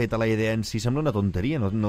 feta la idea en si sembla una tonteria, no, no